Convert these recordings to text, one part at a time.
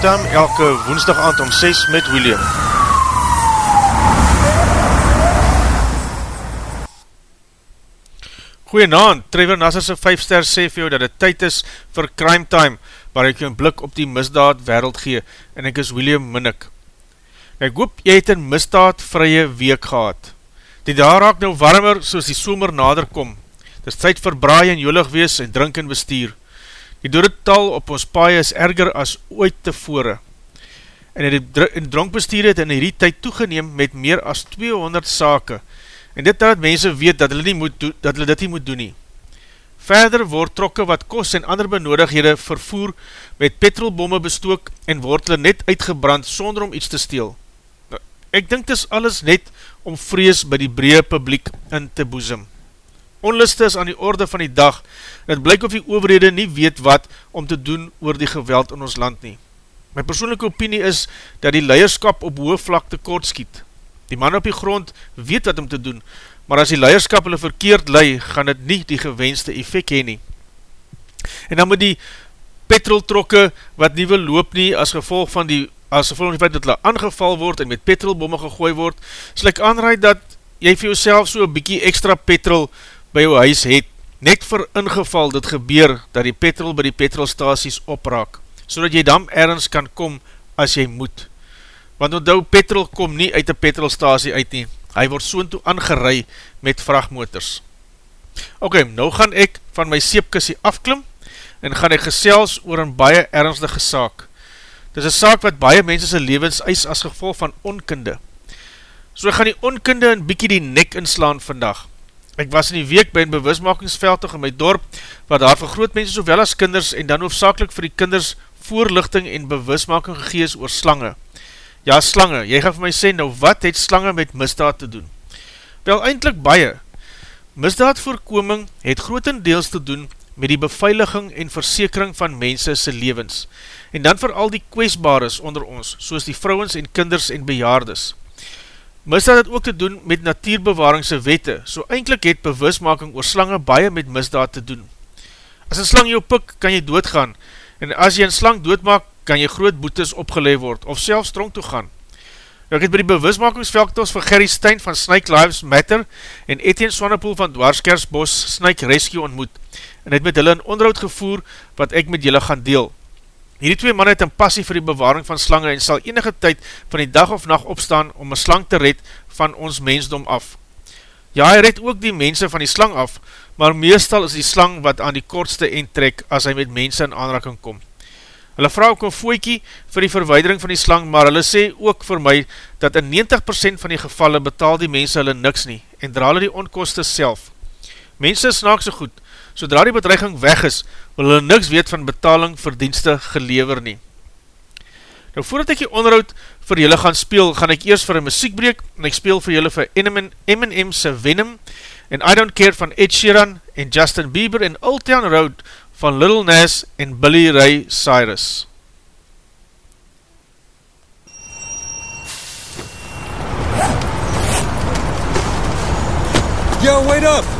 Time elke woensdag aand om 6 met William. Goeienaand, Trevor Nasserse 5 ster sê vir jou dat het tyd is vir Crime Time, waar ek jou een blik op die misdaad wereld gee, en ek is William Minnick. Ek hoop jy het een misdaad vrye week gehad. Die daar raak nou warmer soos die somer nader kom. Dit is tyd vir braai en jolig wees en drink en bestuur. Die doodtal op ons paai is erger as ooit tevore. En die dronkbestuur het in die tyd toegeneem met meer as 200 sake, en dit dat mense weet dat hulle, nie moet do, dat hulle dit nie moet doen nie. Verder word trokke wat kos en ander benodighede vervoer met petrolbomme bestook en word hulle net uitgebrand sonder om iets te steel. Nou, ek dink dis alles net om vrees by die breë publiek in te boezem. Onliste is aan die orde van die dag en het blyk of die overhede nie weet wat om te doen oor die geweld in ons land nie. My persoonlijke opinie is dat die leierskap op hoë vlak te kort skiet. Die man op die grond weet wat om te doen, maar as die leierskap hulle verkeerd lei, gaan het nie die gewenste effect heen nie. En dan moet die petroltrokke wat nie wil loop nie, as gevolg van die, as gevolg van die feit dat hulle aangeval word en met petrolbomme gegooi word, sal ek aanraai dat jy vir jouself so een bykie extra petrol by jou huis het, net vir ingeval dit gebeur dat die petrol by die petrolstaties opraak, so dat jy dan ergens kan kom as jy moet want onthou petrol kom nie uit die petrolstasie uit nie, hy word soon toe aangerei met vrachtmotors. Ok, nou gaan ek van my seepkissie afklim, en gaan ek gesels oor een baie ernstige saak. Dit is een saak wat baie mense sy levens eis as gevolg van onkunde. So gaan die onkunde een bykie die nek inslaan vandag. Ek was in die week by een bewismakingsveldtig in my dorp, wat daar vir groot mense sowel as kinders en dan hoofdzakelik vir die kinders voorlichting en bewismaking gegees oor slange. Ja, slange, jy gaan vir my sê, nou wat het slange met misdaad te doen? Wel, eindelijk baie. Misdaadvoorkoming het grotendeels te doen met die beveiliging en versekering van mense sy levens, en dan vir al die kwestbares onder ons, soos die vrouwens en kinders en bejaardes. Misdaad het ook te doen met natuurbewaringse wette, so eindelijk het bewusmaking oor slange baie met misdaad te doen. As een slang jou pik, kan jy doodgaan, en as jy een slang doodmaak, kan jy groot boetes opgeleid word, of selfs tronk toe gaan. Nou, ek het by die bewismakingsveldtos van Gerry Stein van Snake Lives Matter en Etienne Swanepoel van Dwarskersbos Snake Rescue ontmoet en het met hulle een onderhoud gevoer wat ek met julle gaan deel. Hierdie twee man het een passie vir die bewaring van slange en sal enige tyd van die dag of nacht opstaan om een slang te red van ons mensdom af. Ja, hy red ook die mense van die slang af, maar meestal is die slang wat aan die kortste trek as hy met mense in aanraking komt. Hulle vraag ook een fooikie vir die verweidering van die slang, maar hulle sê ook vir my, dat in 90% van die gevalle betaal die mense hulle niks nie, en dra hulle die onkoste self. Mense is naak so goed, sodra die bedreiging weg is, wil hulle niks weet van betaling vir dienste gelever nie. Nou voordat ek die onderhoud vir julle gaan speel, gaan ek eers vir een muziekbreek, en ek speel vir julle vir M&M's Venom, en I Don't Care van Ed Sheeran, en Justin Bieber, en Old Town Road, van Little Nas en Billy Ray Cyrus. Yo, wait up!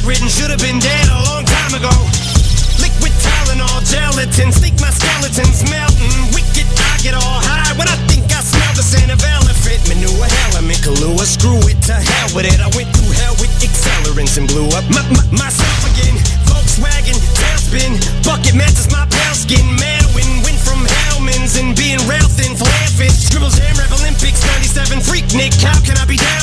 Poe, bedridden Should've been dead a long time ago. Liquid Tylenol, gelatin Sneak my skeletons melting. Wicked, I get all high When I think I smell the scent of elephant. Manure, element, Kahlua Screw it, to hell with it. I went through hell with accelerants And blew up my, my, myself again. Volkswagen, tailspin Bucket matches my pale skin. Madwin, went from Hellman's And being rail thin, flare Scribbles, jam, rap, Olympics 97, freak Nick How can I be down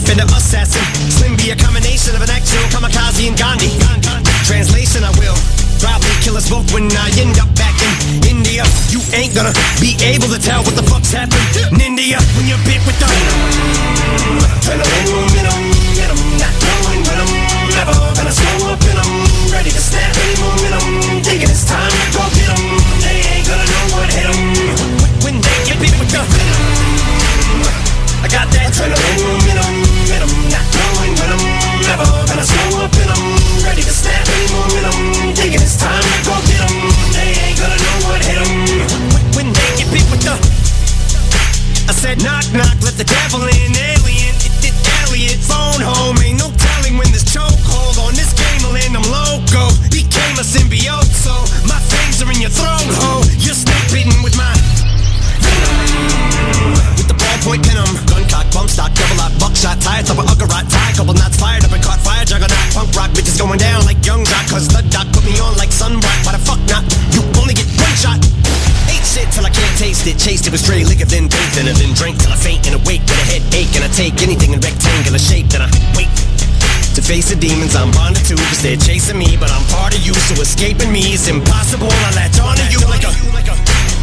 my rear fender assassin. Slim be a combination of an actual kamikaze and Gandhi. Translation, I will probably kill us both when I end up back in India. You ain't gonna be able to tell what the fuck's happened they're chasing me, but I'm part of you. So escaping me is impossible. I latch on to you like a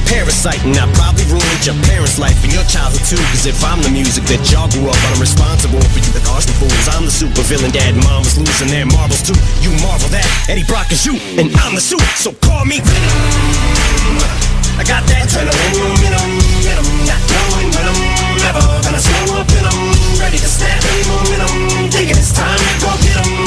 parasite. And I probably ruined your parents' life and your childhood too. Cause if I'm the music that y'all grew up on, I'm responsible for you, the Austin fools. I'm the super villain. Dad and mom was losing their marbles too. You marvel that Eddie Brock is you, and I'm the suit. So call me Venom. I got that momentum, get 'em, not knowing when I'm never gonna slow up I'm ready to snap any momentum. Thinking it's time to go get 'em.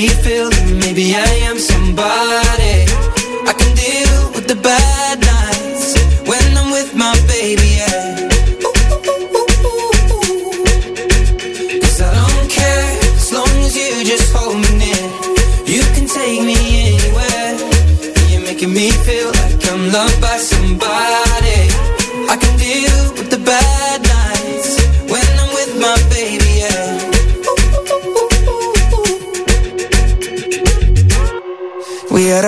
me feel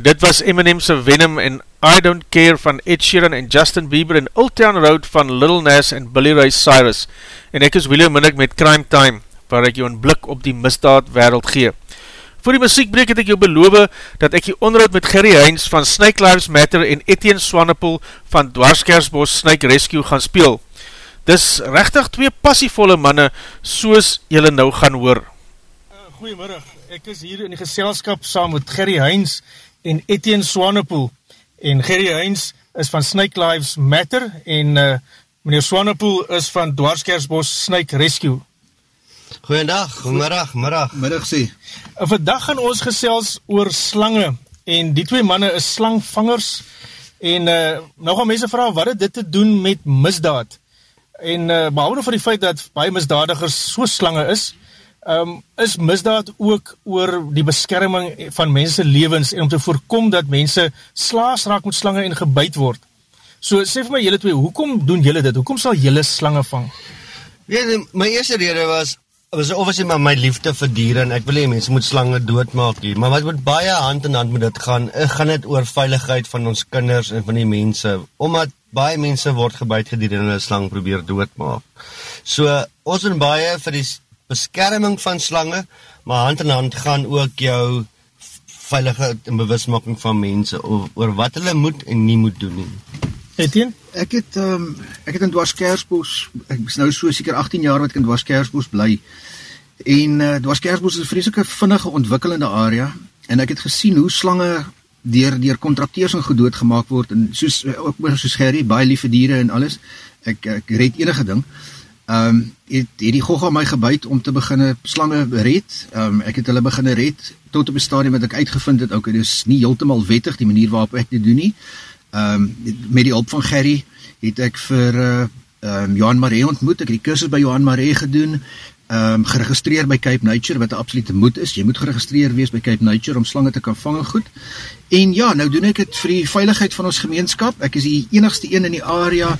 en dit was Eminem se Venom en I Don't Care van Ed Sheeran en Justin Bieber en Old Town Road van Lil Nas en Billy Ray Cyrus en ek is William Minnick met Crime Time waar ek jou een blik op die misdaad wereld gee. Voor die muziekbreek het ek jou beloof dat ek die onderhoud met Gerry Heinz van Snake Lives Matter en Etienne Swanepoel van Dwarskersbos Snake Rescue gaan speel. Dis rechtig twee passievolle manne soos jylle nou gaan hoor. Eh, goeiemiddag, ek is hier in die geselskap saam met Gerry Heinz en Etienne Swanepoel en Gerry Heinz is van Snake Lives Matter en uh, meneer Swanepoel is van Dwarskersbos Snake Rescue. Goeiedag, middag, middag. Middag sê. Uh, vandag gaan ons gesels oor slange en die twee manne is slangvangers en uh, nou gaan mense vra wat het dit te doen met misdaad? En uh, behalwe van die feit dat baie misdadigers so slange is, Ehm um, is misdaad ook oor die beskerming van mense lewens en om te voorkom dat mense slaas raak met slange en gebyt word. So sê vir my julle twee, hoekom doen julle dit? Hoekom sal julle slange vang? Weet jy, my eerste rede was was obviously maar my liefde vir diere en ek wil hê mense moet slange doodmaak hier, maar wat met baie hand in hand met dit gaan, eh, gaan dit oor veiligheid van ons kinders en van die mense, omdat baie mense word gebyt gedurende hulle slang probeer doodmaak. So ons moet baie vir die beskerming van slange, maar hand in hand gaan ook jou veiligheid en bewusmaking van mense oor, oor wat hulle moet en nie moet doen nie. Etienne? Ek het ehm um, ek het in Dwarskersbos, ek is nou so seker 18 jaar wat ek in Dwarskersbos bly. En uh, Dwarskersbos is 'n vreeslike vinnige ontwikkelende area en ek het gesien hoe slange deur deur kontrakteurs en gedood gemaak word en soos ook oor soos Gerry, baie lief vir diere en alles. Ek ek red enige ding. Ehm um, het het die gogga my gebyt om te begine slange red. Ehm um, ek het hulle begine red tot op 'n stadium wat ek uitgevind het okay, dis nie heeltemal wettig die manier waarop ek dit doen nie. Ehm um, met die hulp van Gerry het ek vir uh ehm um, Johan Maree ontmoet. Ek het die kursus by Johan Maree gedoen. Ehm um, geregistreer by Cape Nature wat 'n absolute moet is. Jy moet geregistreer wees by Cape Nature om slange te kan vang en goed. En ja, nou doen ek dit vir die veiligheid van ons gemeenskap. Ek is die enigste een in die area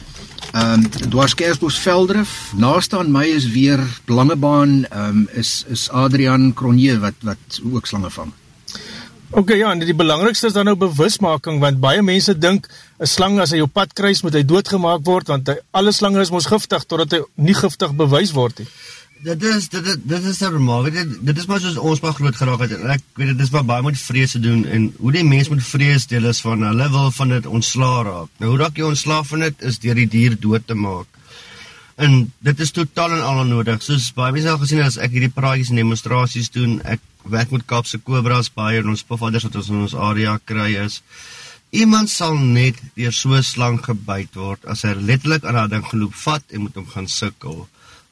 ehm um, Dwarskersbos Veldrif. Naaste aan my is weer Langebaan ehm um, is is Adrian Cronje wat wat ook slange vang. Ok, ja, en die belangrikste is dan nou bewusmaking, want baie mense dink, een slang as hy op pad kruis, moet hy doodgemaak word, want hy, alle slange is ons giftig, totdat hy nie giftig bewys word. He. Dit is, dit is, dit is normaal, weet jy, dit is maar soos ons maar groot geraak het, en ek weet, dit is maar baie moet vrees te doen, en hoe die mens moet vrees deel is van, hulle wil van dit ontsla raak. Nou, hoe raak jy ontsla van dit, is dier die dier dood te maak. En dit is totaal en al nodig, soos baie mense al gesien, as ek hierdie praatjes en demonstraties doen, ek werk met Kaapse Kobras baie en ons pofaders wat ons in ons area kry is. Iemand sal net deur so slang gebyt word as hy letterlik aan daardie ding geloop vat en moet hom gaan sukkel.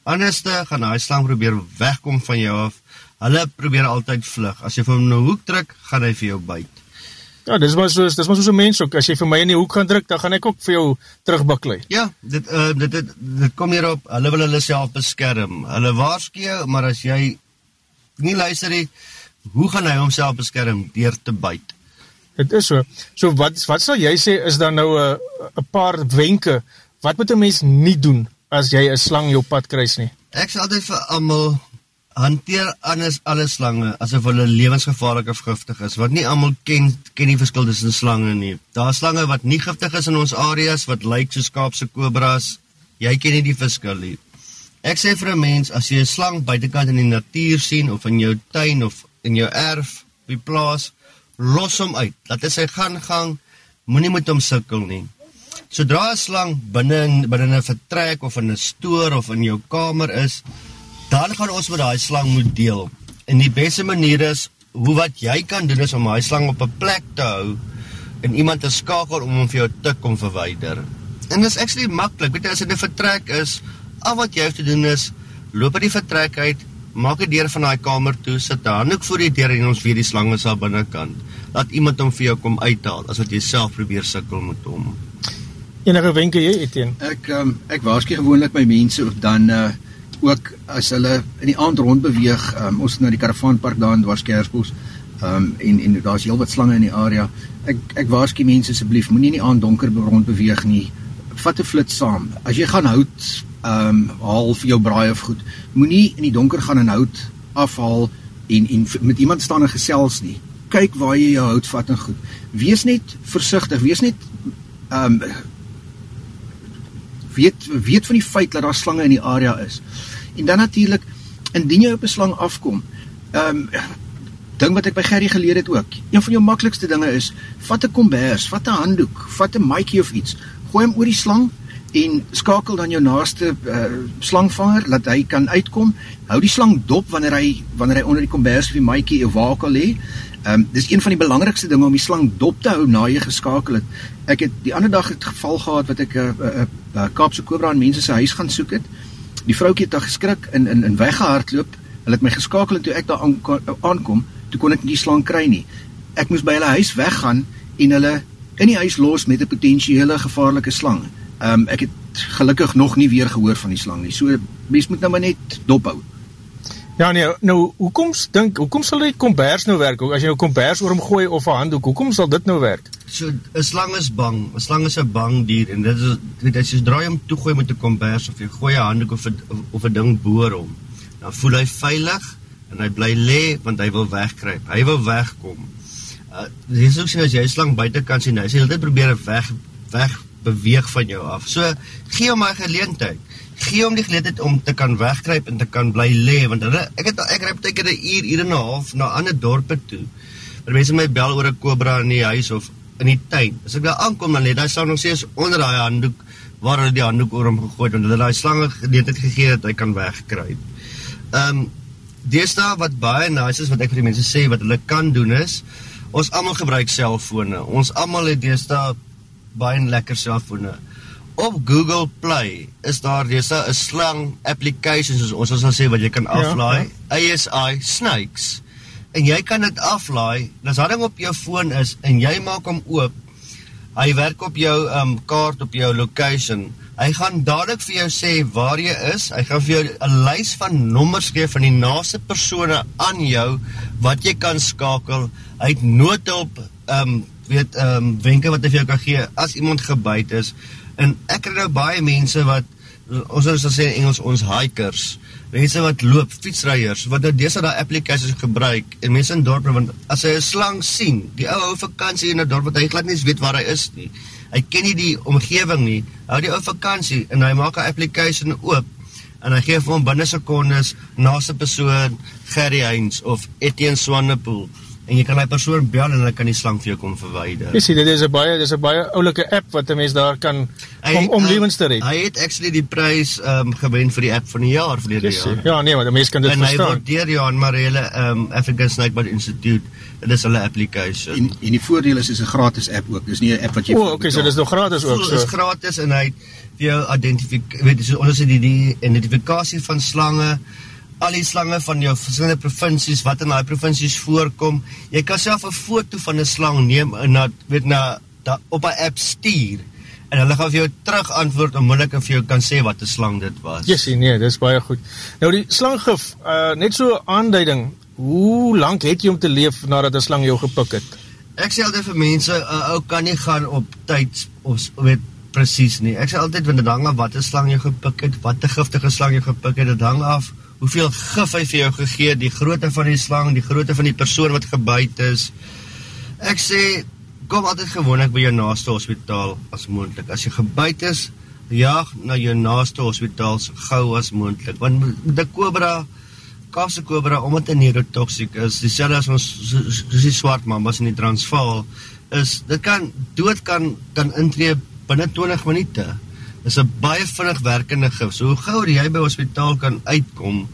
Anderste gaan daai slang probeer wegkom van jou af. Hulle probeer altyd vlug. As jy vir hom 'n hoek druk, gaan hy vir jou byt. Ja, dis maar so, dis maar so 'n mens ook. As jy vir my in die hoek gaan druk, dan gaan ek ook vir jou terugbaklei. Ja, dit uh, dit dit dit kom hierop. Hulle wil hulle self beskerm. Hulle waarsku jou, maar as jy nie luister nie, hoe gaan hy homself beskerm deur te byt? Dit is so. So wat wat sal jy sê is dan nou 'n 'n paar wenke wat moet 'n mens nie doen as jy 'n slang jou pad kruis nie? Ek sal altyd vir almal hanteer anders alle slange asof hulle lewensgevaarlik of giftig is. Wat nie almal ken ken die verskil tussen slange nie. Daar is slange wat nie giftig is in ons areas wat lyk soos kaapse kobras. Jy ken nie die verskil nie. Ek sê vir 'n mens as jy 'n slang buitekant in die natuur sien of in jou tuin of in jou erf, op die plaas, los hom uit. Laat hy sy gaan gang, moenie met hom sukkel nie. Sodra 'n slang binne binne 'n vertrek of in 'n stoor of in jou kamer is, dan gaan ons met daai slang moet deel. En die beste manier is hoe wat jy kan doen is om daai slang op 'n plek te hou en iemand te skakel om hom vir jou te kom verwyder. En dit is actually maklik. Weet jy as dit 'n vertrek is, al wat jy hoef te doen is loop uit die vertrek uit, maak die deur van daai kamer toe, sit 'n handdoek voor die deur en ons weet die slang is al binnekant. Laat iemand hom vir jou kom uithaal as wat jy self probeer sukkel met hom. Enige wenke jy Etienne? Ek um, ek waarsku gewoonlik my mense of dan uh ook as hulle in die aand rond beweeg, um, ons na die karavaanpark daar in Dwarskersbos, um en en daar's heelwat slange in die area. Ek ek waarsku mense asseblief, moenie in die aand donker rond beweeg nie. Vat 'n flits saam. As jy gaan hout ehm um, haal vir jou braai of goed. Moenie in die donker gaan en hout afhaal en en met iemand staan en gesels nie. Kyk waar jy jou hout vat en goed. Wees net versigtig, wees net ehm um, weet weet van die feit dat daar slange in die area is. En dan natuurlik indien jy op 'n slang afkom, ehm um, ding wat ek by Gerry geleer het ook. Een van jou maklikste dinge is vat 'n kombers, vat 'n handdoek, vat 'n maatjie of iets. Gooi hom oor die slang en skakel dan jou naaste uh, slangvanger dat hy kan uitkom. Hou die slang dop wanneer hy wanneer hy onder die kombers of die maatjie of waar ook al lê. Ehm um, dis een van die belangrikste dinge om die slang dop te hou na jy geskakel het. Ek het die ander dag het geval gehad wat ek 'n uh, uh, uh, Kaapse kobra in mense se huis gaan soek het. Die vroutjie het geskrik in in in weggehardloop. Hulle het my geskakel en toe ek daar aankom, toe kon ek nie die slang kry nie. Ek moes by hulle huis weggaan en hulle in die huis los met 'n potensiële gevaarlike slang. Ehm um, ek het gelukkig nog nie weer gehoor van die slang nie. So mens moet nou maar net dop hou. Ja nee, nou hoekom dink hoekom sal die kombers nou werk? As jy nou kombers oor hom gooi of 'n handdoek, hoekom sal dit nou werk? So 'n slang is bang. 'n Slang is 'n bang dier en dit is weet as jy draai hom toe gooi met 'n kombers of jy gooi 'n handdoek of 'n of 'n ding boor hom, dan voel hy veilig en hy bly lê want hy wil wegkruip. Hy wil wegkom. Uh, jy sou sien as jy 'n slang buitekant sien, hy sê heeltyd probeer weg weg beweeg van jou af. So gee hom 'n geleentheid. Gee hom die geleentheid om te kan wegkruip en te kan bly lê want hulle ek het ek ry baie keer 'n uur, uur en 'n half na ander dorpe toe. Maar mense my bel oor 'n kobra in die huis of in die tuin. As ek daar aankom dan lê daai slang nog steeds onder daai handdoek waar hulle die handdoek oor hom gegooi het want hulle daai slange geleentheid gegee dat hy kan wegkruip. Ehm um, Deesdae wat baie nice is wat ek vir die mense sê wat hulle kan doen is ons almal gebruik selfone. Ons almal het deesdae baie lekker selfone. Op Google Play is daar deesdae 'n slang application soos ons sal sê wat jy kan aflaai, ja, ja. ASI Snakes. En jy kan dit aflaai. Daai ding op jou foon is en jy maak hom oop, hy werk op jou um kaart op jou location. Hy gaan dadelik vir jou sê waar jy is. Hy gaan vir jou 'n lys van nommers gee van die naaste persone aan jou wat jy kan skakel. Hy het noodhulp um weet ehm um, wenke wat hy vir jou kan gee as iemand gebyt is. En ek kry nou baie mense wat ons sou sê in Engels ons hikers, mense wat loop, fietsryers wat nou dese daai applications gebruik en mense in dorpe want as hy 'n slang sien, die ou hou vakansie in 'n dorp wat hy glad nie weet waar hy is nie. Hy ken nie die omgewing nie. Hou die ou vakansie en hy maak 'n application oop en hy gee vir hom binne sekondes naaste persoon Gerry Heinz of Etienne Swanepoel en jy kan daai persoon bel en hulle kan die slang vir jou kom verwyder. Jy sien dit is 'n baie dis 'n baie oulike app wat 'n mens daar kan hy, om om lewens te red. Hy het actually die prys ehm um, gewen vir die app van die jaar verlede jaar. Ja, nee, maar mense kan dit en verstaan. En hy word deur Johan Marelle ehm um, African Snakebite Institute. Dit is hulle application. En, en die voordeel is dis 'n gratis app ook. Dis nie 'n app wat jy O, oh, okay, so dis nog gratis ook so. Dis gratis en hy vir jou identifiseer weet jy ons het die, die identifikasie van slange al die slange van jou verskillende provinsies wat in daai provinsies voorkom. Jy kan self 'n foto van 'n slang neem en na weet na da, op 'n app stuur en hulle gaan vir jou terug antwoord onmiddellik en vir jou kan sê wat 'n slang dit was. Ja, yes, nee, dis baie goed. Nou die slanggif, uh net so aanduiding, hoe lank het jy om te leef nadat 'n slang jou gepik het? Ek sê altyd vir mense, 'n uh, ou kan nie gaan op tyd of weet presies nie. Ek sê altyd wanneer dit hang af wat 'n slang jou gepik het, wat 'n giftige slang jou gepik het, dit hang af hoeveel gif hy vir jou gegee, die grootte van die slang, die grootte van die persoon wat gebyt is. Ek sê kom altyd gewoonlik by jou naaste hospitaal as moontlik. As jy gebyt is, jaag na jou naaste hospitaal so gou as moontlik. Want die kobra, kaapse kobra omdat hy neurotoksiek is, dieselfde as ons soos die swart mambas in die Transvaal, is dit kan dood kan kan intree binne 20 minute is 'n baie vinnig werkende gif. So hoe gouer jy by hospitaal kan uitkom,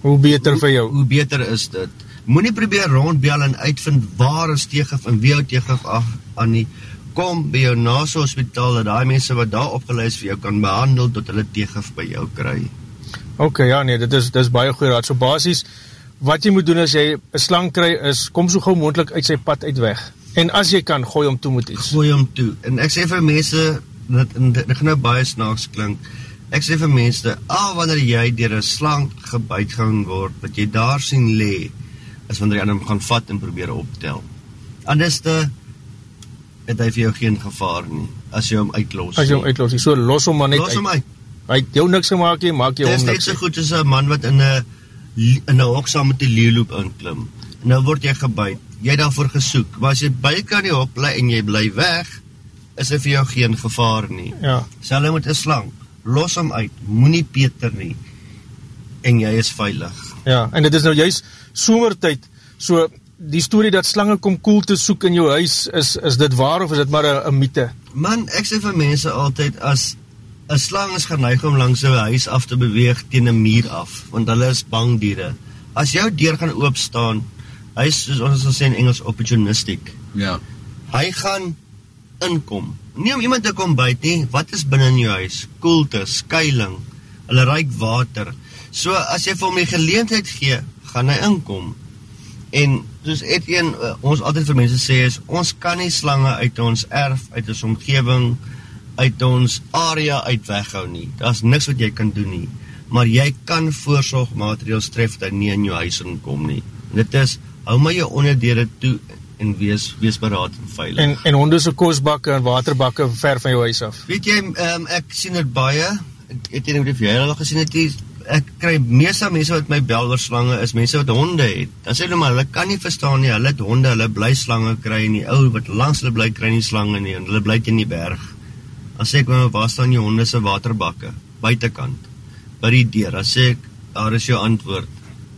hoe beter hoe, vir jou. Hoe beter is dit? Moenie probeer rondbel en uitvind waar is teegif en wie hou teegif af aan nie. Kom by jou naaste hospitaal dat daai mense wat daar opgelei is vir jou kan behandel tot hulle teegif by jou kry. OK, ja nee, dit is dis baie goeie raad. So basies wat jy moet doen as jy 'n slang kry is kom so gou moontlik uit sy pad uit weg. En as jy kan, gooi hom toe met iets. Gooi hom toe. En ek sê vir mense dit dit gaan nou baie snaaks klink. Ek sê vir mense, al wanneer jy deur 'n slang gebyt gaan word, wat jy daar sien lê, is wanneer jy hom gaan vat en probeer optel. Anderste het hy vir jou geen gevaar nie as jy hom uitlos. As jy hom uitlos, so los hom maar net los hom uit. Hy het jou niks gemaak nie, maak jy hom niks. Dit is net so goed as 'n man wat in 'n in 'n hok saam met 'n leeuloop inklim. Nou word jy gebyt. Jy daarvoor gesoek. Maar as jy by kan die hok bly en jy bly weg, is dit vir jou geen gevaar nie. Ja. Selfs met 'n slang, los hom uit, moenie peter nie en jy is veilig. Ja, en dit is nou juist somertyd. So die storie dat slange kom koel te soek in jou huis is is dit waar of is dit maar 'n mite? Man, ek sê vir mense altyd as 'n slang is geneig om langs 'n huis af te beweeg teen 'n muur af, want hulle is bang diere. As jou deur gaan oop staan, hy is soos ons sal sê in Engels opportunistic. Ja. Hy gaan inkom. Nie om iemand te kom byt nie. Wat is binne in jou huis? Koelte, skuilings. Hulle ruik water. So as jy vir hom die geleentheid gee, gaan hy inkom. En soos Etienne uh, ons altyd vir mense sê is ons kan nie slange uit ons erf, uit ons omgewing, uit ons area uit weghou nie. Daar's niks wat jy kan doen nie. Maar jy kan voorsorgmaatreëls tref dat hy nie in jou huis inkom nie. Dit is hou maar jou onderdeure toe en wees wees beraad en veilig. En en honde se kosbakke en waterbakke ver van jou huis af. Weet jy, um, ek sien dit baie. Ek het net of jy al gesien het, ek kry meeste mense wat my bel oor slange is mense wat honde het. Dan sê hulle maar hulle kan nie verstaan nie. Hulle het honde, hulle bly slange kry en die ou wat langs hulle bly kry nie slange nie en hulle bly teen die berg. Dan sê ek maar waar staan jou honde se waterbakke? Buitekant. By die deur. Dan sê ek daar is jou antwoord.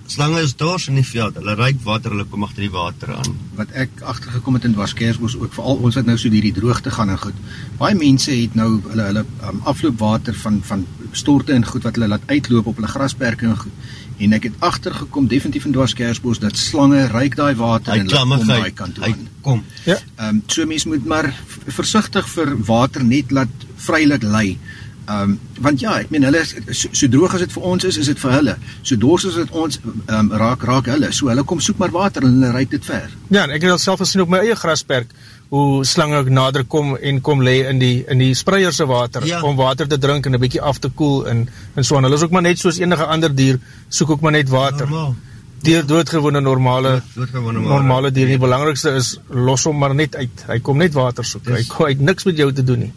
Slange is dors in die veld. Hulle ruik water, hulle kom agter die water aan. wat ek agtergekom het in Dwarskersbos ook veral ons wat nou so hierdie droogte gaan en goed. Baie mense het nou hulle hulle um, afloopwater van van storte en goed wat hulle laat uitloop op hulle grasperke en goed. En ek het agtergekom definitief in Dwarskersbos dat slange ruik daai water Hy en hulle kom daai kant toe Hy kom. Ja. Ehm um, so mense moet maar versigtig vir water net laat vrylik lei. Ehm um, want ja, ek meen hulle is so, so droog as dit vir ons is, is dit vir hulle. So dors as dit ons ehm um, raak raak hulle. So hulle kom soek maar water en hulle ry dit ver. Ja, ek het al self gesien op my eie grasperk hoe slange ook nader kom en kom lê in die in die spreier se water Ja. om water te drink en 'n bietjie af te koel en en so aan. Hulle is ook maar net soos enige ander dier, soek ook maar net water. Normaal. Deur doodgewone normale Doodgewone maar. normale dier. Die belangrikste is los hom maar net uit. Hy kom net water soek. Hy Dis- kom hy het niks met jou te doen nie.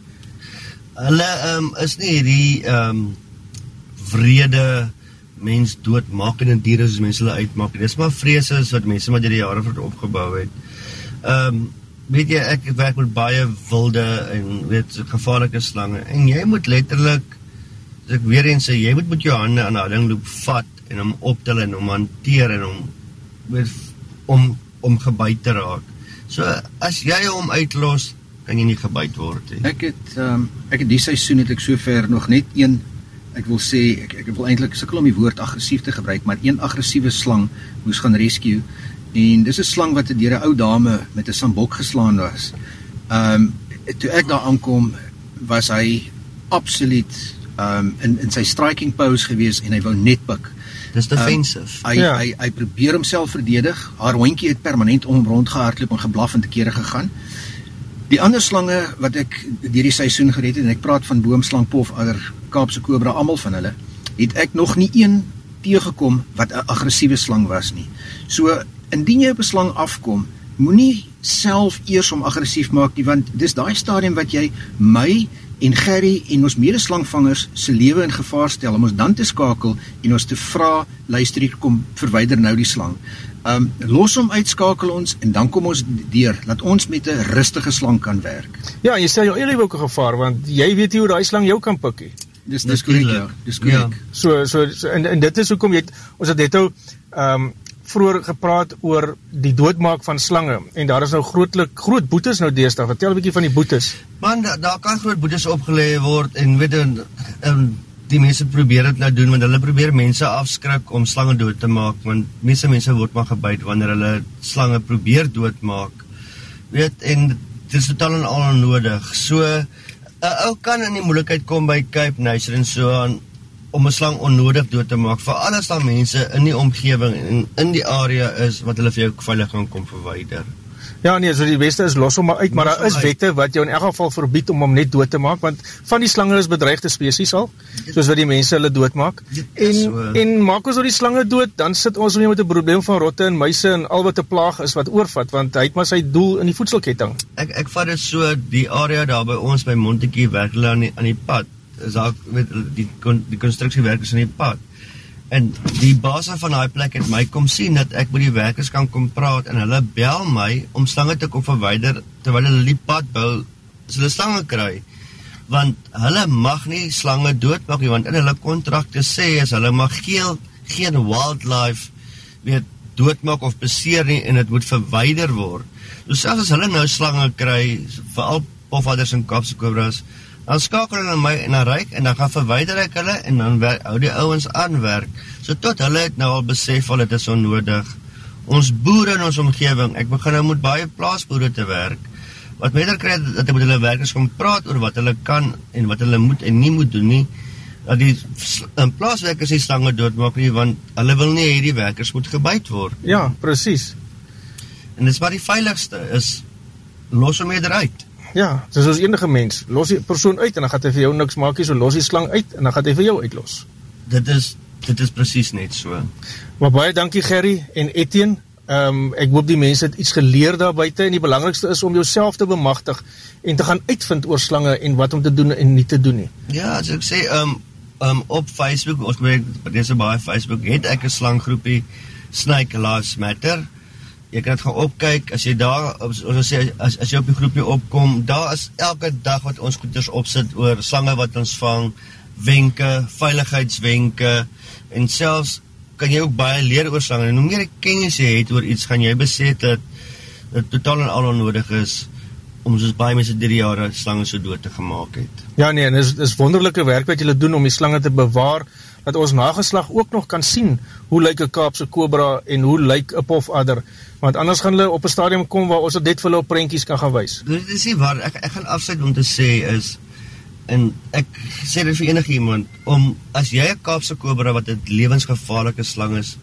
Hulle um, is nie hierdie ehm um, vrede mens doodmakende diere soos mense hulle uitmaak. Dis maar vrese wat mense maar deur die jare voor opgebou het. Ehm um, weet jy ek werk met baie wilde en weet gevaarlike slange en jy moet letterlik as ek weer eens sê jy moet met jou hande aan daai ding loop vat en hom optel en hom hanteer en hom weet om om gebyt te raak. So as jy hom uitlos, kan jy nie gebyt word nie. Ek het ehm um, ek het die seisoen het ek sover nog net een ek wil sê ek ek wil eintlik sukkel om die woord aggressief te gebruik, maar een aggressiewe slang moes gaan rescue en dis 'n slang wat deur 'n ou dame met 'n sambok geslaan was. Ehm um, toe ek daar aankom was hy absoluut ehm um, in in sy striking pose gewees en hy wou net pik. Dis defensive. Hy, Ja. ja. hy hy probeer homself verdedig. Haar hondjie het permanent om hom rondgehardloop en geblaf en te kere gegaan. Die ander slange wat ek deur die seisoen gered het en ek praat van boomslang, pof, adder, Kaapse kobra, almal van hulle, het ek nog nie een teëgekom wat 'n aggressiewe slang was nie. So indien jy op 'n slang afkom, moenie self eers hom aggressief maak nie want dis daai stadium wat jy my en Gerry en ons medeslangvangers se lewe in gevaar stel om ons dan te skakel en ons te vra luister hier kom verwyder nou die slang. Um los hom uitskakel ons en dan kom ons deur dat ons met 'n rustige slang kan werk. Ja, jy stel jou lewe ook in gevaar want jy weet nie hoe daai slang jou kan pik nie. Dis dis korrek ja. Dis korrek. Ja. So so, en, en dit is hoekom jy het, ons het net nou ehm um, vroeër gepraat oor die doodmaak van slange en daar is nou grootlik groot boetes nou deesdae. Vertel 'n bietjie van die boetes. Man, daar da kan groot boetes opgelê word en weet en, en die mense probeer dit nou doen want hulle probeer mense afskrik om slange dood te maak want meeste mense word maar gebyt wanneer hulle slange probeer doodmaak. Weet en dit is totaal en al onnodig. So 'n ou kan in die moeilikheid kom by Cape Nature en so aan om 'n slang onnodig dood te maak vir alles dan mense in die omgewing en in die area is wat hulle vir jou veilig gaan kom verwyder. Ja nee, so die beste is los hom maar uit, maar daar is wette wat jou in elk geval verbied om hom net dood te maak want van die slange is bedreigde spesies al, soos wat die mense hulle doodmaak. En so. en maak ons oor die slange dood, dan sit ons weer met 'n probleem van rotte en muise en al wat 'n plaag is wat oorvat want hy het maar sy doel in die voedselketting. Ek ek vat dit so die area daar by ons by Montetjie werk hulle aan die aan die pad. Is daar weet die die konstruksiewerkers aan die pad. En die baas van daai plek het my kom sien dat ek met die werkers kan kom praat en hulle bel my om slange te kom verwyder terwyl hulle die pad bou. As hulle slange kry want hulle mag nie slange doodmaak nie want in hulle kontrakte sê is hulle mag geel, geen wildlife weet doodmaak of beseer nie en dit moet verwyder word. So selfs as hulle nou slange kry, veral pofadders en kapse kobras, dan skakel hulle my dan ryk en dan gaan verwyder ek hulle en dan werk, hou die ouens aan werk. So tot hulle het nou al besef al dit is onnodig. Ons boere in ons omgewing, ek begin nou met baie plaasboere te werk. Wat mense kry dat ek met hulle werkers kom praat oor wat hulle kan en wat hulle moet en nie moet doen nie. Dat die in plaaswerkers nie slange doodmaak nie want hulle wil nie hê die werkers moet gebyt word. Ja, presies. En dis wat die veiligste is los hom eerder uit. Ja, dis soos enige mens, los die persoon uit en dan gaan hy vir jou niks maak nie, so los die slang uit en dan gaan hy vir jou uitlos. Dit is dit is presies net so. Maar baie dankie Gerry en Etienne. Ehm um, ek hoop die mense het iets geleer daar buite en die belangrikste is om jouself te bemagtig en te gaan uitvind oor slange en wat om te doen en nie te doen nie. Ja, as ek sê, ehm um, um, op Facebook, ons weet deze baie Facebook, het ek een slanggroepie Snake Lives Matter. Jy kan het gaan opkyk, as jy daar, as, as, as, as jy op die groepie opkom, daar is elke dag wat ons goeders opsit oor slange wat ons vang, wenke, veiligheidswenke, en selfs kan jy ook baie leer oor slange, en hoe meer kennis jy het oor iets, gaan jy besef dat het totaal en al onnodig is, om soos baie mense dier die jare slange so dood te gemaakt het. Ja nee, en is, is wonderlijke werk wat julle doen om die slange te bewaar, dat ons nageslag ook nog kan sien hoe lyk een kaapse cobra en hoe lyk een pofadder, want anders gaan hulle op een stadium kom waar ons dit vir hulle op prentjies kan gaan wees. Dit is nie waar, ek, ek gaan afsluit om te sê is, en ek sê dit vir enig iemand, om, as jy een kaapse cobra wat een levensgevaarlike slang is,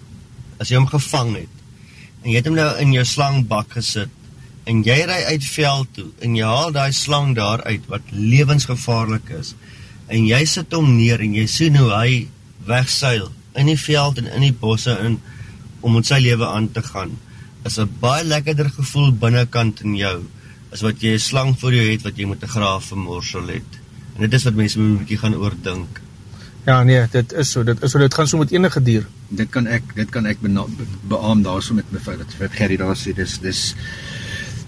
as jy hom gevang het, en jy het hom nou in jou slangbak gesit, en jy rij uit veld toe, en jy haal die slang daar uit, wat levensgevaarlik is, en jy sit hom neer, en jy sien hoe hy wegseil, in die veld en in die bosse, en, om met sy leven aan te gaan, is een baie lekkerder gevoel binnenkant in jou, as wat jy een slang voor jou het, wat jy met die graaf vermorsel het. En dit is wat mense moet een bykie gaan oordink. Ja, nee, dit is so, dit is so, dit gaan so met enige dier. Dit kan ek, dit kan ek beaam daar so met mevrou, wat Gerry daar sê, dis, dis,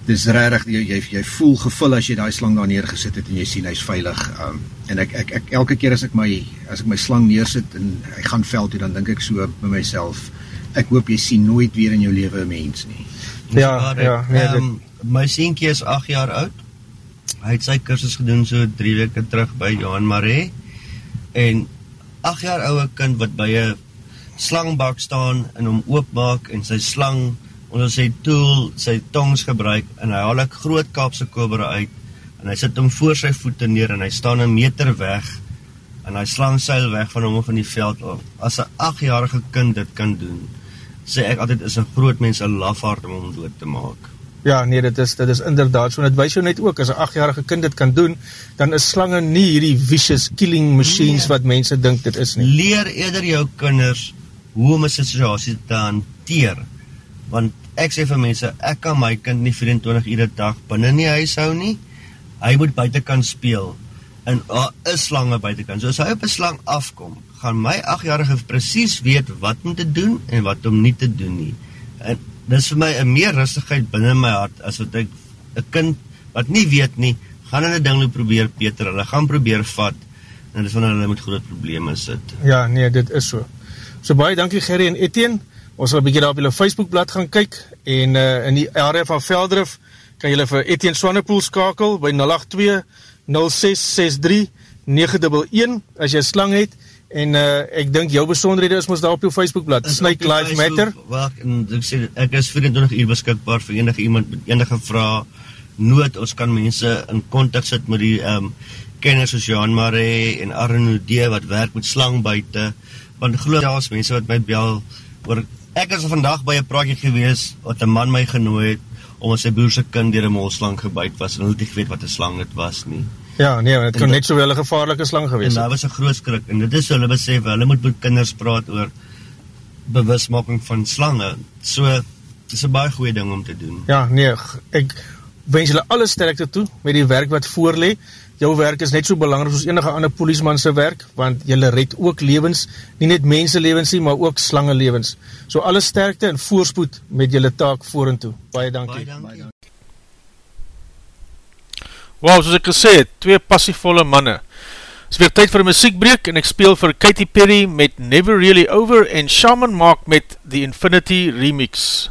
dis rarig, jy, jy, jy voel gevul as jy die slang daar neergesit het en jy sien hy is veilig. Um, en ek, ek, ek, elke keer as ek my, as ek my slang neersit en hy gaan veld toe, dan denk ek so by myself, ek hoop jy sien nooit weer in jou leven een mens nie. Ja, ja, nee, um, my sienkie is 8 jaar oud, hy het sy kursus gedoen so 3 weke terug by Johan Marais, en 8 jaar ouwe kind wat by een slangbak staan en hom oopmaak en sy slang onder sy tool, sy tongs gebruik, en hy haal ek groot kaapse kobere uit, en hy sit hom voor sy voete neer, en hy staan een meter weg, en hy slang seil weg van hom van die veld af. As een achtjarige kind dit kan doen, sê ek altyd, is een groot mens een lafaard om hom dood te maak. Ja, nee, dit is, dit is inderdaad so, het wees jou net ook, as een achtjarige kind dit kan doen, dan is slange nie hierdie vicious killing machines nee. wat mense dink dit is nie. Leer eerder jou kinders hoe om een situasie te hanteer, want ek sê vir mense, ek kan my kind nie 24 uur dag binnen nie huis hou nie, hy moet buitenkant speel, en daar oh, is slange buitenkant, so as hy op een slang afkom, gaan my 8-jarige precies weet wat om te doen, en wat om nie te doen nie, en dit is vir my een meer rustigheid binnen my hart, as wat ek, een kind, wat nie weet nie, gaan hulle ding nou probeer peter, hulle gaan probeer vat, en dit is wanneer hulle met groot probleme sit. Ja, nee, dit is so. So baie dankie Gerrie en Etienne, ons sal 'n bietjie daar op julle Facebookblad gaan kyk en uh, in die area van Veldrif kan julle vir Etienne Swanepoel skakel by 082 0663 911 as jy 'n slang het. En uh, ek dink jou besonderhede is mos daar op jou Facebookblad Snake Lives Matter. Wag, ek sê ek is 24 uur beskikbaar vir enige iemand met enige vrae nood. Ons kan mense in kontak sit met die ehm um, kenners soos Johan Maree en Arno D wat werk met slang buite want glo daar's mense wat my bel oor Ek is vandag by 'n praatjie gewees wat 'n man my genooi het om sy boer se kind deur 'n molslang gebyt was en hulle het nie geweet wat 'n slang dit was nie. Ja, nee, dit kon net so 'n gevaarlike slang gewees het. En daar was 'n groot skrik en dit is hulle besef hulle moet met kinders praat oor bewusmaking van slange. So dis 'n baie goeie ding om te doen. Ja, nee, ek wens julle alle sterkte toe met die werk wat voor lê jou werk is net so belangrijk soos enige ander poliesman sy werk, want jylle red ook levens, nie net mense levens nie, maar ook slange levens. So alle sterkte en voorspoed met jylle taak voor en toe. Baie dankie. Baie dankie. Wow, soos ek gesê het, twee passievolle manne. Het is weer tyd vir een muziekbreek en ek speel vir Katy Perry met Never Really Over en Shaman Mark met The Infinity Remix.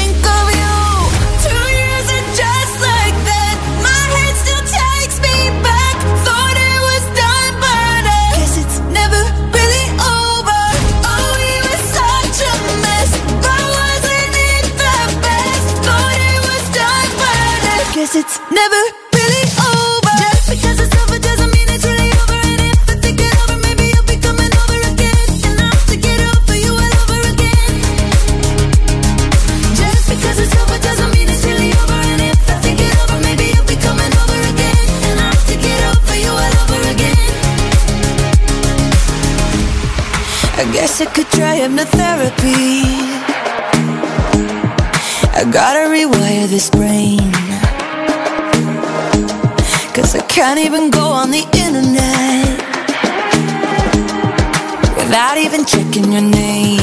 guess it's never really over. Just because it's over doesn't mean it's really over. And if I think it over, maybe you'll be coming over again. And I'll have to get over you all over again. Just because it's over doesn't mean it's really over. And if I think it over, maybe you'll be coming over again. And I'll have to get over you all over again. I guess I could try hypnotherapy. I gotta rewire this brain Cause I can't even go on the internet Without even checking your name.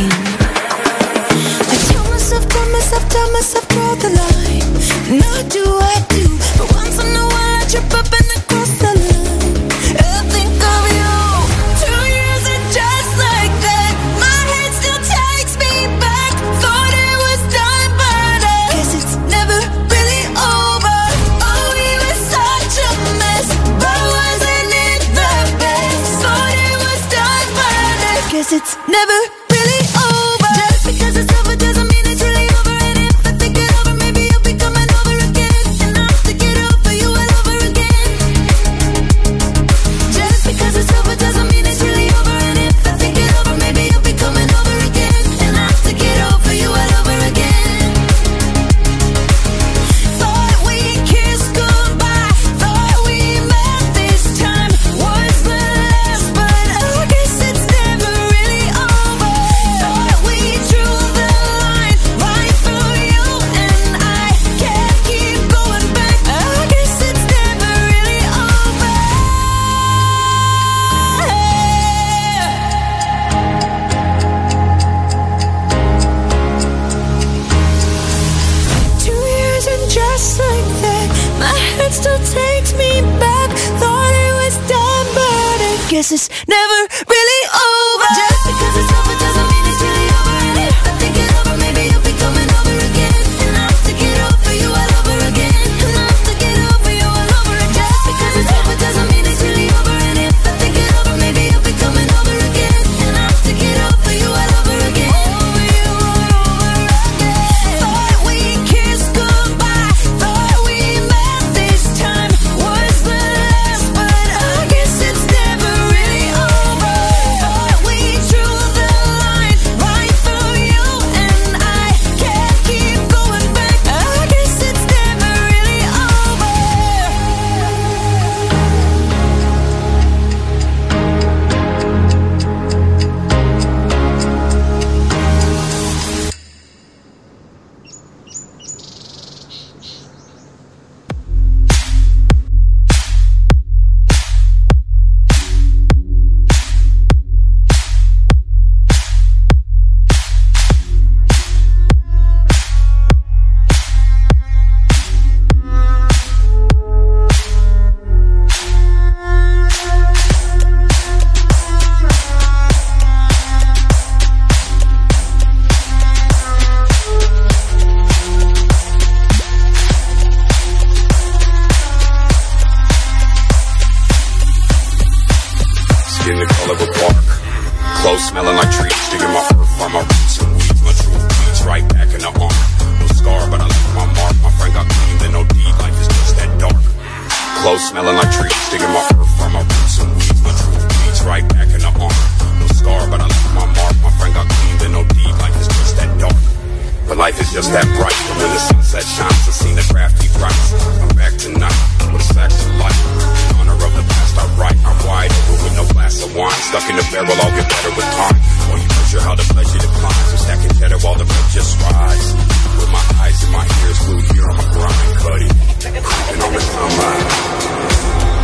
Stuck in the barrel, I'll get better with time. When you measure how the pleasure declines, I'm stacking cheddar while the rent just rise. With my eyes and my ears glued here on my grind, cutting, Creeping on the timeline.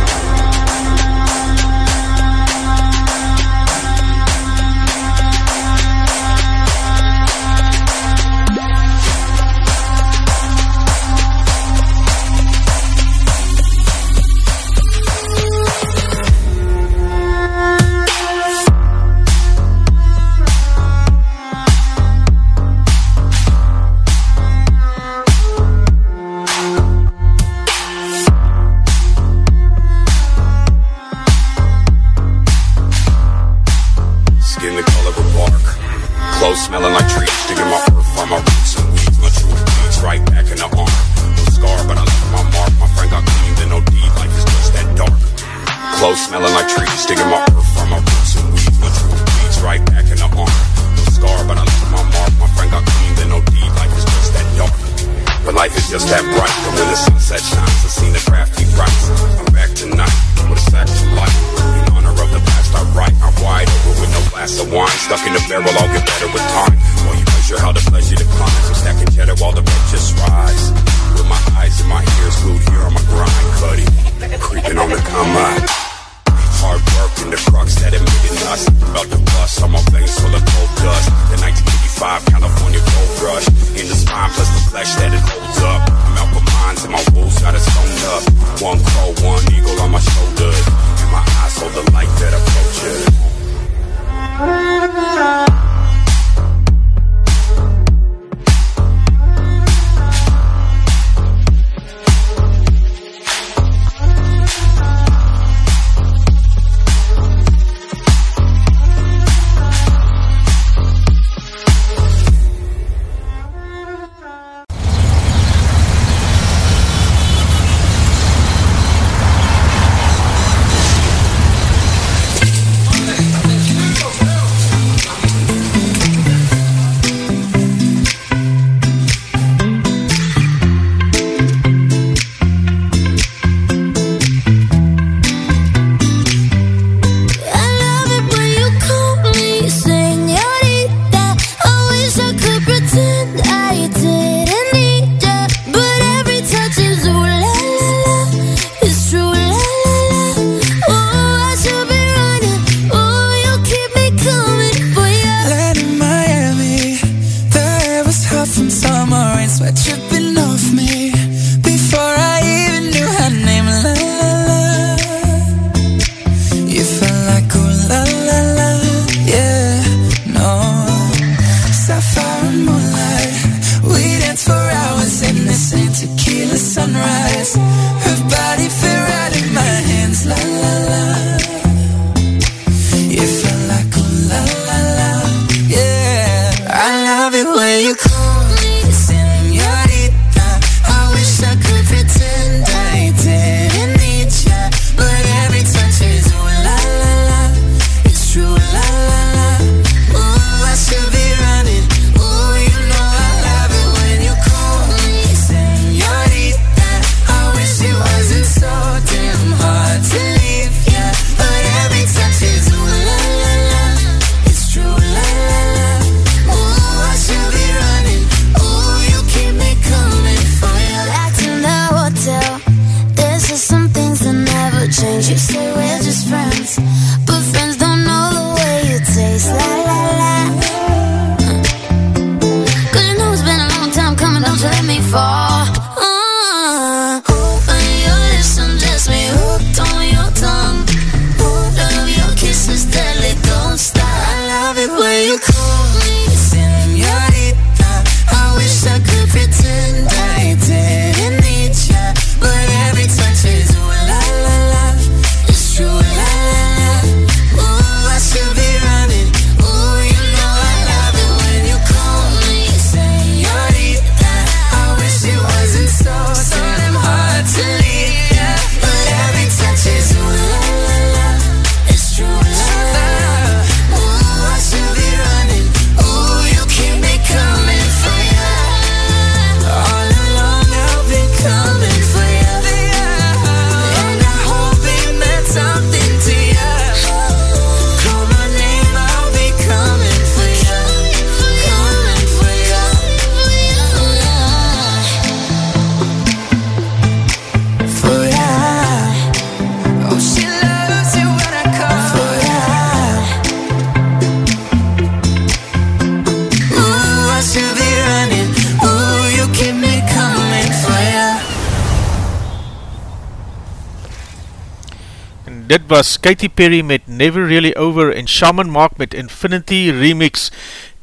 en dit was Katy Perry met Never Really Over en Shaman Mark met Infinity Remix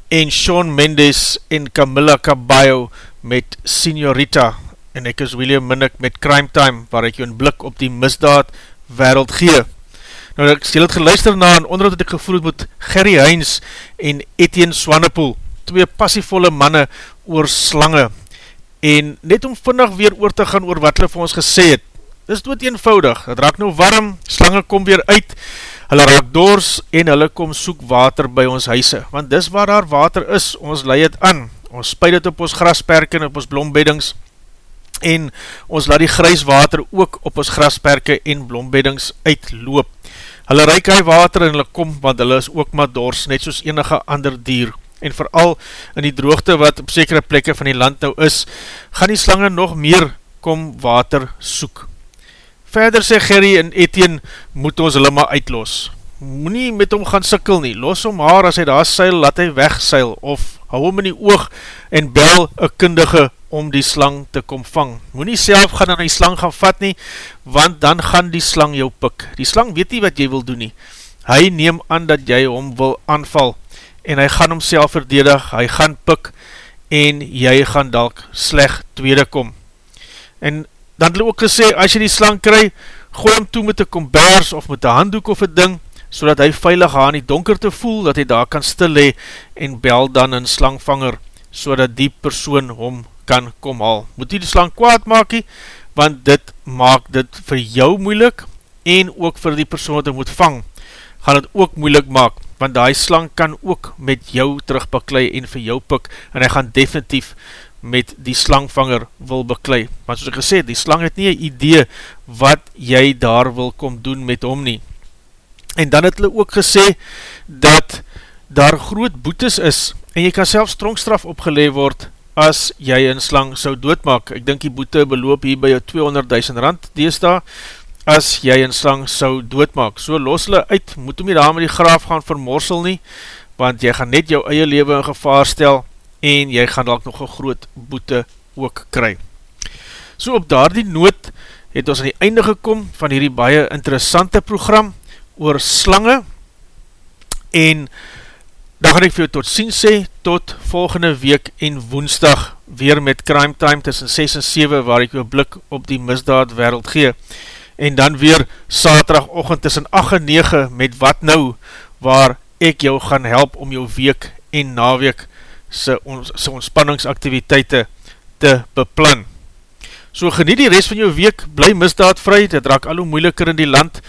en Sean Mendes en Camilla Caballo met Senorita en ek is William Minnick met Crime Time waar ek jou een blik op die misdaad wereld gee. Nou ek stel het geluister na en onderhoud het ek gevoeld met Gerry Heinz en Etienne Swanepoel, twee passievolle manne oor slange en net om vinnig weer oor te gaan oor wat hulle vir ons gesê het, Dis dood eenvoudig, het raak nou warm, slange kom weer uit, hulle raak doors en hulle kom soek water by ons huise, want dis waar daar water is, ons lei het aan, ons spuit het op ons grasperke en op ons blombeddings. En ons laat die grys water ook op ons grasperke en blombeddings uitloop. Hulle reik hy water en hulle kom, want hulle is ook maar dors, net soos enige ander dier. En vooral in die droogte wat op sekere plekke van die land nou is, gaan die slange nog meer kom water soek. Verder sê Gerry en Etienne, moet ons hulle maar uitlos. Moe nie met hom gaan sikkel nie, los hom haar as hy daar seil, laat hy wegseil, of hou hom in die oog en bel een kundige om die slang te kom vang. Moe nie self gaan aan die slang gaan vat nie, want dan gaan die slang jou pik. Die slang weet nie wat jy wil doen nie. Hy neem aan dat jy hom wil aanval, en hy gaan homself verdedig, hy gaan pik, en jy gaan dalk sleg tweede kom. En dan het hulle ook gesê, as jy die slang kry, gooi hom toe met een kombers, of met een handdoek of een ding, so hy veilig aan die donker te voel, dat hy daar kan stil hee, en bel dan een slangvanger, so die persoon hom kan kom haal. Moet die slang kwaad maak nie, want dit maak dit vir jou moeilik en ook vir die persoon wat hy moet vang, gaan dit ook moeilik maak, want die slang kan ook met jou terugbaklei en vir jou pik, en hy gaan definitief met die slangvanger wil baklei. Want soos ek gesê, die slang het nie een idee wat jy daar wil kom doen met hom nie. En dan het hulle ook gesê, dat daar groot boetes is, en jy kan self strongstraf opgeleef word, as jy een slang sou doodmaak. Ek dink die boete beloop hier by jou 200.000 rand deesda, as jy een slang sou doodmaak. So los hulle uit, moet hom nie daar met die graaf gaan vermorsel nie, want jy gaan net jou eie leven in gevaar stel, en jy gaan dalk nog een groot boete ook kry. So op daar die noot het ons aan die einde gekom van hierdie baie interessante program oor slange, en dan gaan ek vir jou tot ziens sê, tot volgende week en woensdag weer met Crime Time tussen 6 en 7 waar ek jou blik op die misdaad wereld gee. En dan weer saterdag ochend tussen 8 en 9 met Wat Nou waar ek jou gaan help om jou week en naweek sy, ons, sy ontspanningsaktiviteite te beplan. So geniet die rest van jou week, bly misdaad vry, dit raak al hoe moeiliker in die land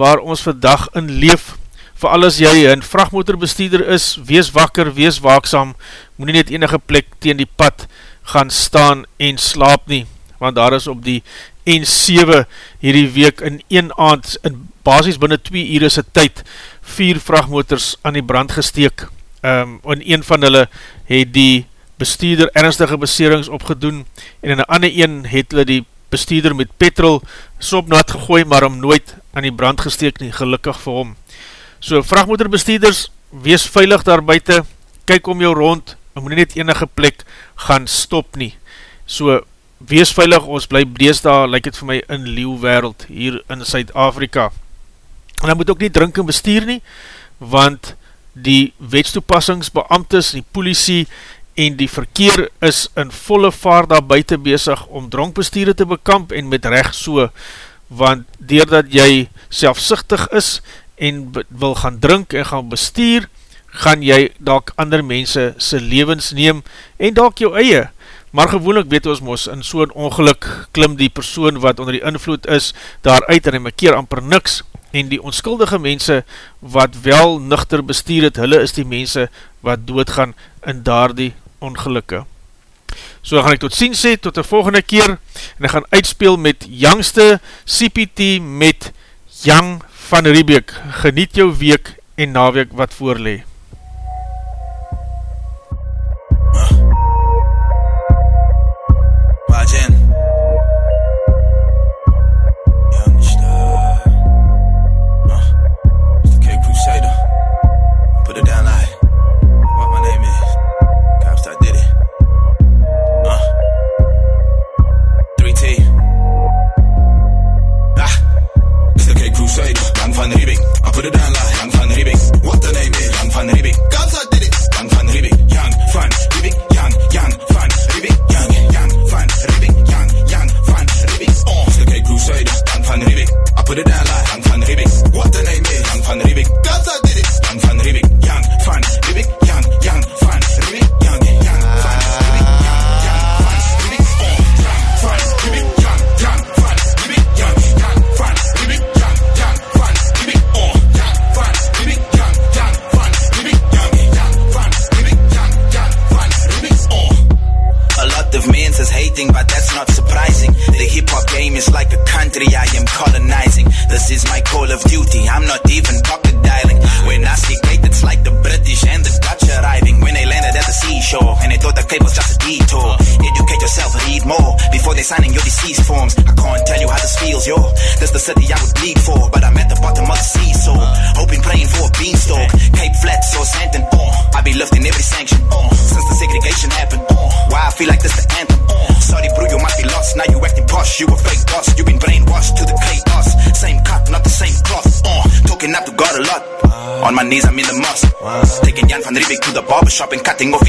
waar ons vandag in leef, vir alles jy een vrachtmotorbestuurder is, wees wakker, wees waaksam, moet nie net enige plek teen die pad gaan staan en slaap nie, want daar is op die N7 hierdie week in een aand, in basis binnen 2 uur is tyd, vier vrachtmotors aan die brand gesteek, um, en een van hulle het die bestuurder ernstige beserings opgedoen, en in een ander een het hulle die bestuurder met petrol sop nat gegooi, maar om nooit aan die brand gesteek nie, gelukkig vir hom. So vrachtmotorbestuurders, wees veilig daar buiten, kyk om jou rond, en moet net enige plek gaan stop nie. So wees veilig, ons bly dees daar, lyk het vir my in leeuw wereld, hier in Suid-Afrika. En dan moet ook nie drink en bestuur nie, want die wetstoepassingsbeamtes, die politie en die verkeer is in volle vaar daar buiten bezig om dronkbestuurde te bekamp en met recht so, want doordat jy selfsichtig is en wil gaan drink en gaan bestuur, gaan jy dalk ander mense sy levens neem en dalk jou eie. Maar gewoonlik weet ons mos, in so'n ongeluk klim die persoon wat onder die invloed is, daaruit en hy makeer amper niks, en die onskuldige mense wat wel nuchter bestuur het, hulle is die mense wat doodgaan in daar die ongelukke. So gaan ek tot sien sê, tot die volgende keer, en ek gaan uitspeel met jangste CPT met Jang van Riebeek. Geniet jou week en naweek wat voorlee. Bajan.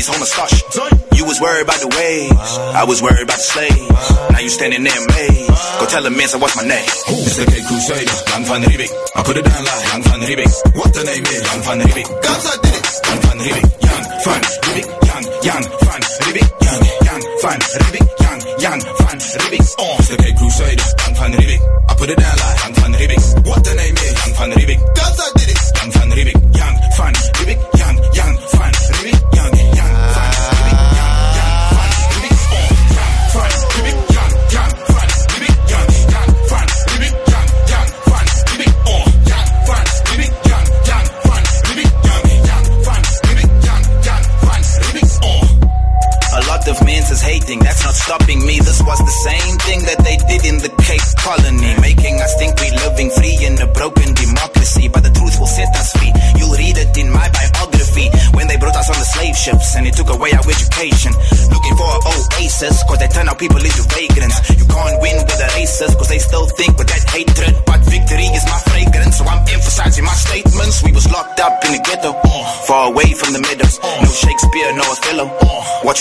on my. You was worried about the waves, I was worried about the slaves. Now you standing there amazed. Go tell the man, so what's my name? Mr. the K Crusader, Lang van Riebeek. I put it down like Lang van Riebeek.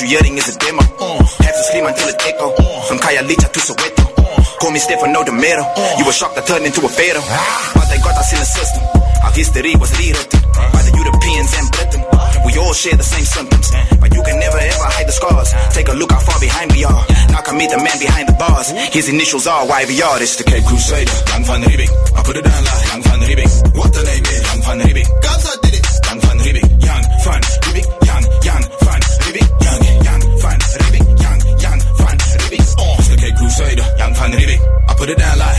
you Engineering is a demo. Uh, Have to slim until it echo. Uh, From Kayalicha to Soweto. Uh, Call me Stefano the middle. Uh, you were shocked I turned into a pharaoh. Uh, but they got us in the system. Our history was rewritten by the Europeans and Britain. We all share the same symptoms, but you can never ever hide the scars. Take a look how far behind we are. Now can meet the man behind the bars. His initials are YVR. This the Cape Crusader, Lang van Riebeek. I put it down like Lang van Riebeek. What the name is Lang van Riebeek? it down like